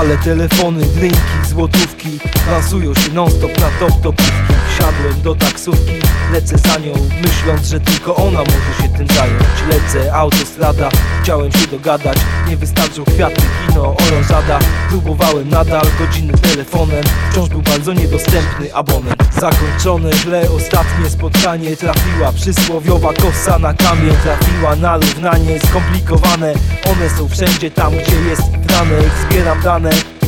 Pale telefony, drinki, złotówki. Lansują się non stop na top topówki Wsiadłem do taksówki, lecę za nią Myśląc, że tylko ona może się tym zająć. Lecę, autostrada, chciałem się dogadać Nie wystarczą kwiaty, kino, orążada. Próbowałem nadal, godziny telefonem Wciąż był bardzo niedostępny abonent Zakończone źle ostatnie spotkanie Trafiła przysłowiowa kosa na kamień. Trafiła na równanie skomplikowane One są wszędzie tam, gdzie jest franek Zbieram dane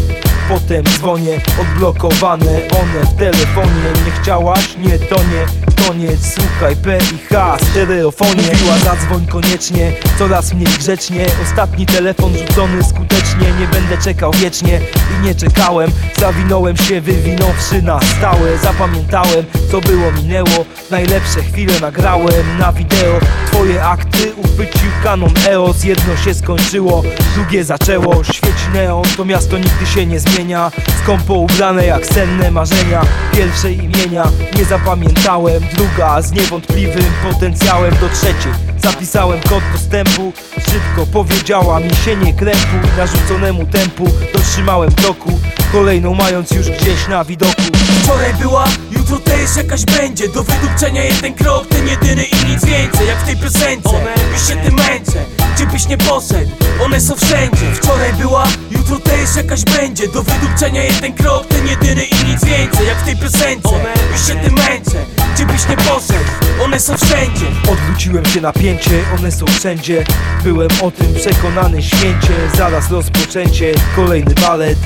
Potem dzwonię, odblokowane one w telefonie Nie chciałaś? Nie, to nie koniec. Słuchaj P i H, stereofonie. Mówiła zadzwoń koniecznie, coraz mniej grzecznie. Ostatni telefon rzucony skutecznie Nie będę czekał wiecznie i nie czekałem. Zawinąłem się wywinąwszy na stałe. Zapamiętałem co było minęło. Najlepsze chwile nagrałem na wideo. Twoje akty uchwycił kanon EOS Jedno się skończyło, drugie zaczęło. Świeci neon, to miasto nigdy się nie zmienia. Skąpo ubrane jak senne marzenia. Pierwsze imienia nie zapamiętałem Druga z niewątpliwym potencjałem do trzeciej. Zapisałem kod dostępu Szybko powiedziała mi się nie krępuj Narzuconemu tempu dotrzymałem kroku Kolejną mając już gdzieś na widoku. Wczoraj była, jutro też jakaś będzie. Do wydupczenia jeden krok, ten jedyny i nic więcej Jak w tej piosence, już się tym męczę Gdzie byś nie poszedł, one są wszędzie. Wczoraj była, jutro też jakaś będzie. Do wydupczenia jeden krok, ten jedyny i nic więcej Jak w tej piosence, już się tym męczę byś nie poszedł, one są wszędzie. Odwróciłem się napięcie, one są wszędzie. Byłem o tym przekonany święcie. Zaraz rozpoczęcie, kolejny balet.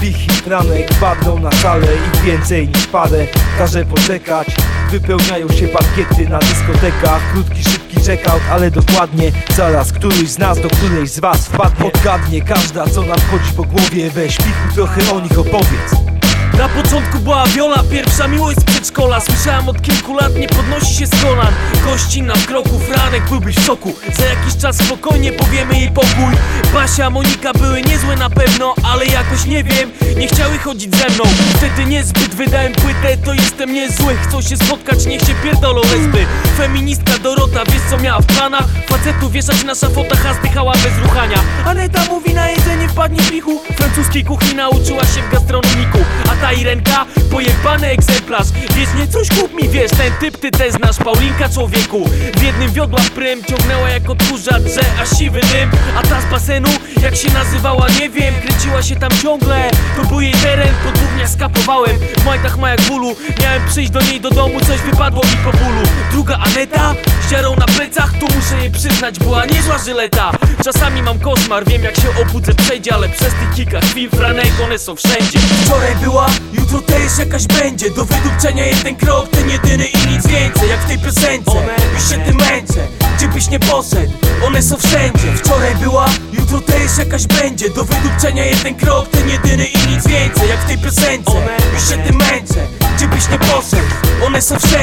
Pich i kranek padną na salę Ich więcej niż parę, każę poczekać. Wypełniają się parkiety na dyskotekach. Krótki, szybki checkout, ale dokładnie Zaraz któryś z nas do którejś z was wpadnie. Odgadnie każda co nam chodzi po głowie. Weź pichu trochę o nich opowiedz Na początku była Wiola, pierwsza miłość z przedszkola. Słyszałem od kilku lat, nie podnosi się z kolan. Gościna w kroku, Franek byłbyś w szoku. Za jakiś czas spokojnie powiemy jej pokój. Basia, Monika były niezłe na pewno Ale jakoś nie wiem, nie chciały chodzić ze mną. Wtedy niezbyt wydałem płytę, to jestem niezły. Chcą się spotkać, niech się pierdolą lesby. Feministka Dorota, wiesz co miała w planach? Facetów wieszać na szafotach, a zdychała bez ruchania. Aneta mówi na jedzenie wpadnie w lichu. Francuskiej kuchni nauczyła się w gastronomiku. A ta Irenka, pojebany egzemplarz. Wiesz, nie coś kup mi, wiesz, ten typ ty też znasz Paulinka człowieku, w jednym wiodła prym Ciągnęła jak odkurzacz, że aż siwy dym. A ta z basenu, jak się nazywała, nie wiem Kręciła się tam ciągle, to był jej teren Po dwóch dniach skapowałem, w majtach ma jak bólu. Miałem przyjść do niej do domu, coś wypadło mi po bólu. Druga Aneta, z dziarą na plecach Tu muszę jej przyznać, była niezła żyleta. Czasami mam koszmar, wiem jak się obudzę przejdzie Ale przez tych kilka chwil franek, one są wszędzie. Wczoraj była, jutro też jakaś będzie. Do wydupczenia jeden krok, ten jedyny i nic więcej Jak w tej piosence, już się tym męczę Gdzie byś nie poszedł, one są wszędzie. Wczoraj była, jutro też jakaś będzie. Do wydupczenia jeden krok, ten jedyny i nic więcej Jak w tej piosence, już się tym męczę Gdzie byś nie poszedł, one są wszędzie